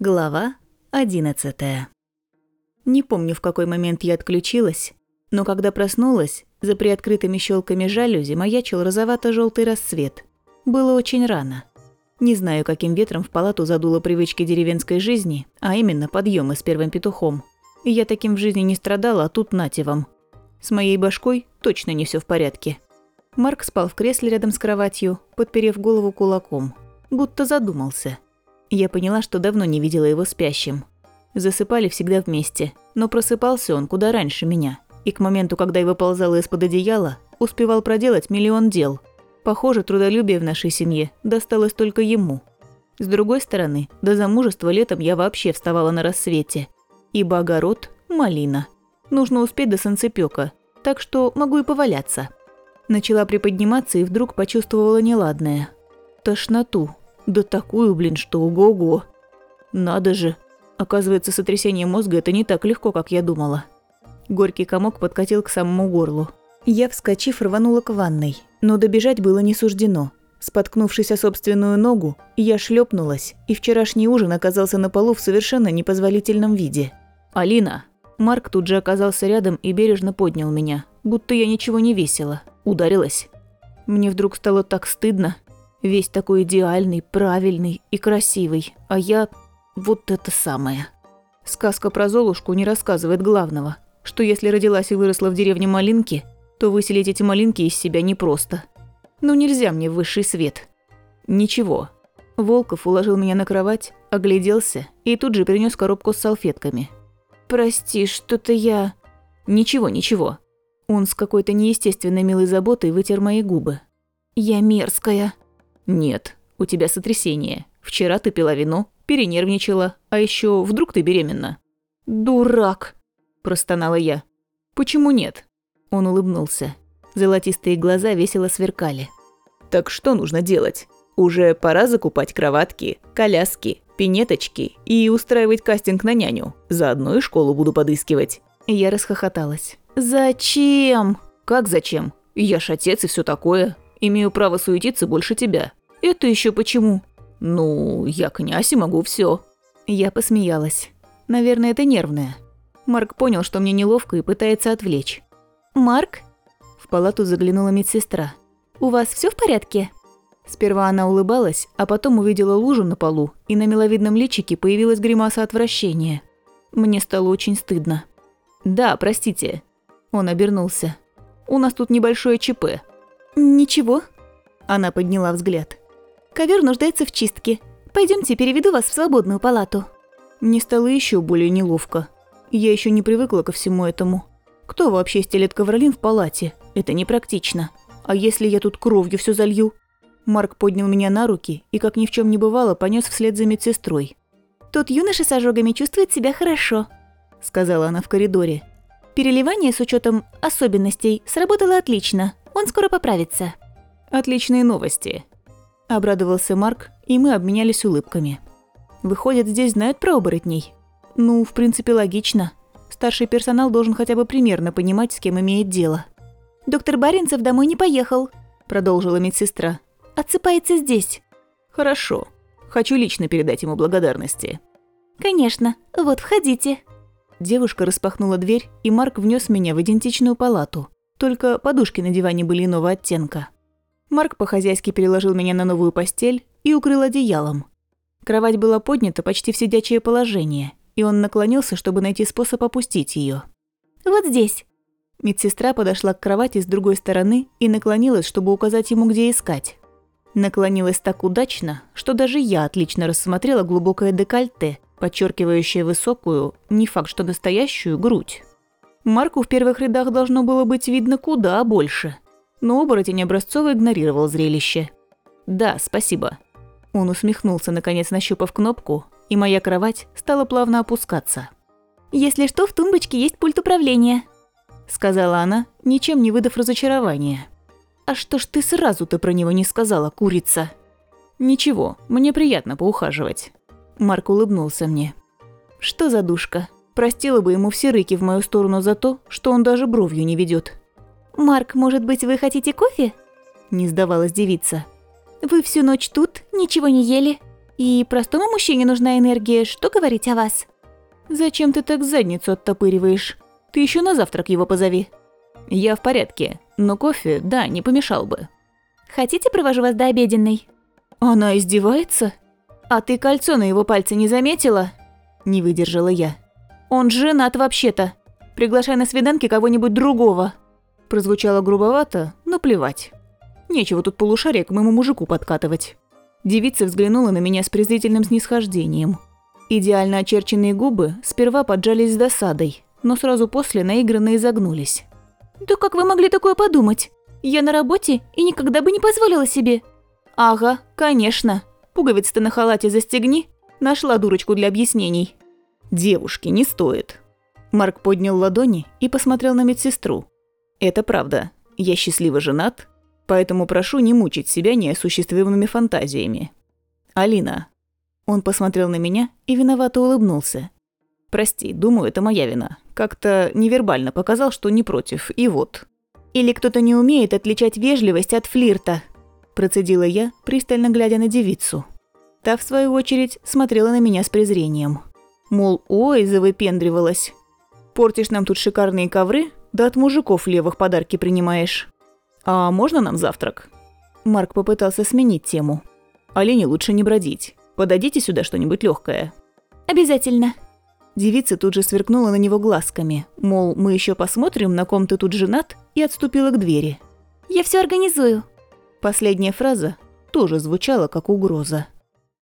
Глава 11 Не помню, в какой момент я отключилась, но когда проснулась, за приоткрытыми щелками жалюзи маячил розовато желтый рассвет. Было очень рано. Не знаю, каким ветром в палату задуло привычки деревенской жизни, а именно подъемы с первым петухом. И я таким в жизни не страдала, а тут нате вам. С моей башкой точно не все в порядке. Марк спал в кресле рядом с кроватью, подперев голову кулаком. Будто задумался. Я поняла, что давно не видела его спящим. Засыпали всегда вместе, но просыпался он куда раньше меня. И к моменту, когда я выползала из-под одеяла, успевал проделать миллион дел. Похоже, трудолюбие в нашей семье досталось только ему. С другой стороны, до замужества летом я вообще вставала на рассвете. Ибо огород – малина. Нужно успеть до санцепёка, так что могу и поваляться. Начала приподниматься и вдруг почувствовала неладное. Тошноту. Да такую, блин, что ого-го. Надо же. Оказывается, сотрясение мозга – это не так легко, как я думала. Горький комок подкатил к самому горлу. Я, вскочив, рванула к ванной, но добежать было не суждено. Споткнувшись о собственную ногу, я шлепнулась, и вчерашний ужин оказался на полу в совершенно непозволительном виде. «Алина!» Марк тут же оказался рядом и бережно поднял меня, будто я ничего не весила. Ударилась. Мне вдруг стало так стыдно. Весь такой идеальный, правильный и красивый, а я... вот это самое. Сказка про Золушку не рассказывает главного, что если родилась и выросла в деревне Малинки, то выселить эти малинки из себя непросто. Ну нельзя мне в высший свет. Ничего. Волков уложил меня на кровать, огляделся и тут же принес коробку с салфетками. «Прости, что-то я...» «Ничего, ничего». Он с какой-то неестественной милой заботой вытер мои губы. «Я мерзкая». «Нет, у тебя сотрясение. Вчера ты пила вино, перенервничала, а еще вдруг ты беременна». «Дурак!» – простонала я. «Почему нет?» Он улыбнулся. Золотистые глаза весело сверкали. «Так что нужно делать? Уже пора закупать кроватки, коляски, пинеточки и устраивать кастинг на няню. Заодно и школу буду подыскивать». Я расхохоталась. «Зачем?» «Как зачем? Я ж отец и все такое. Имею право суетиться больше тебя. «Это еще почему?» «Ну, я князь и могу все. Я посмеялась. Наверное, это нервное. Марк понял, что мне неловко и пытается отвлечь. «Марк?» В палату заглянула медсестра. «У вас все в порядке?» Сперва она улыбалась, а потом увидела лужу на полу, и на миловидном личике появилась гримаса отвращения. Мне стало очень стыдно. «Да, простите». Он обернулся. «У нас тут небольшое ЧП». «Ничего». Она подняла взгляд. Ковер нуждается в чистке. Пойдемте, переведу вас в свободную палату». Мне стало еще более неловко. Я еще не привыкла ко всему этому. Кто вообще стелет ковролин в палате? Это непрактично. А если я тут кровью все залью? Марк поднял меня на руки и, как ни в чем не бывало, понес вслед за медсестрой. «Тот юноша с ожогами чувствует себя хорошо», – сказала она в коридоре. «Переливание с учетом особенностей сработало отлично. Он скоро поправится». «Отличные новости», Обрадовался Марк, и мы обменялись улыбками. Выходят, здесь знают про оборотней? Ну, в принципе, логично. Старший персонал должен хотя бы примерно понимать, с кем имеет дело. «Доктор Баринцев домой не поехал», – продолжила медсестра. «Отсыпается здесь». «Хорошо. Хочу лично передать ему благодарности». «Конечно. Вот, входите». Девушка распахнула дверь, и Марк внес меня в идентичную палату. Только подушки на диване были иного оттенка. Марк по-хозяйски переложил меня на новую постель и укрыл одеялом. Кровать была поднята почти в сидячее положение, и он наклонился, чтобы найти способ опустить ее. «Вот здесь». Медсестра подошла к кровати с другой стороны и наклонилась, чтобы указать ему, где искать. Наклонилась так удачно, что даже я отлично рассмотрела глубокое декольте, подчеркивающее высокую, не факт, что настоящую, грудь. Марку в первых рядах должно было быть видно куда больше – но оборотень образцово игнорировал зрелище. «Да, спасибо». Он усмехнулся, наконец нащупав кнопку, и моя кровать стала плавно опускаться. «Если что, в тумбочке есть пульт управления», – сказала она, ничем не выдав разочарования. «А что ж ты сразу-то про него не сказала, курица?» «Ничего, мне приятно поухаживать». Марк улыбнулся мне. «Что за душка? Простила бы ему все рыки в мою сторону за то, что он даже бровью не ведет. «Марк, может быть, вы хотите кофе?» Не сдавалась девица. «Вы всю ночь тут, ничего не ели?» И простому мужчине нужна энергия, что говорить о вас? Зачем ты так задницу оттопыриваешь? Ты еще на завтрак его позови. Я в порядке, но кофе, да, не помешал бы. Хотите, провожу вас до обеденной? Она издевается? А ты кольцо на его пальце не заметила? Не выдержала я. Он женат вообще-то. Приглашай на свиданки кого-нибудь другого. Прозвучало грубовато, но плевать. Нечего тут полушарие к моему мужику подкатывать. Девица взглянула на меня с презрительным снисхождением. Идеально очерченные губы сперва поджались с досадой, но сразу после наигранно изогнулись. «Да как вы могли такое подумать? Я на работе и никогда бы не позволила себе». «Ага, конечно. Пуговицы-то на халате застегни. Нашла дурочку для объяснений». «Девушки, не стоит». Марк поднял ладони и посмотрел на медсестру. «Это правда. Я счастливо женат, поэтому прошу не мучить себя неосуществимыми фантазиями. Алина». Он посмотрел на меня и виновато улыбнулся. «Прости, думаю, это моя вина. Как-то невербально показал, что не против, и вот». «Или кто-то не умеет отличать вежливость от флирта», процедила я, пристально глядя на девицу. Та, в свою очередь, смотрела на меня с презрением. Мол, ой, завыпендривалась. Портишь нам тут шикарные ковры, да от мужиков левых подарки принимаешь. «А можно нам завтрак?» Марк попытался сменить тему. «Олене лучше не бродить. Подадите сюда что-нибудь легкое. «Обязательно». Девица тут же сверкнула на него глазками, мол, мы еще посмотрим, на ком ты тут женат, и отступила к двери. «Я все организую». Последняя фраза тоже звучала как угроза.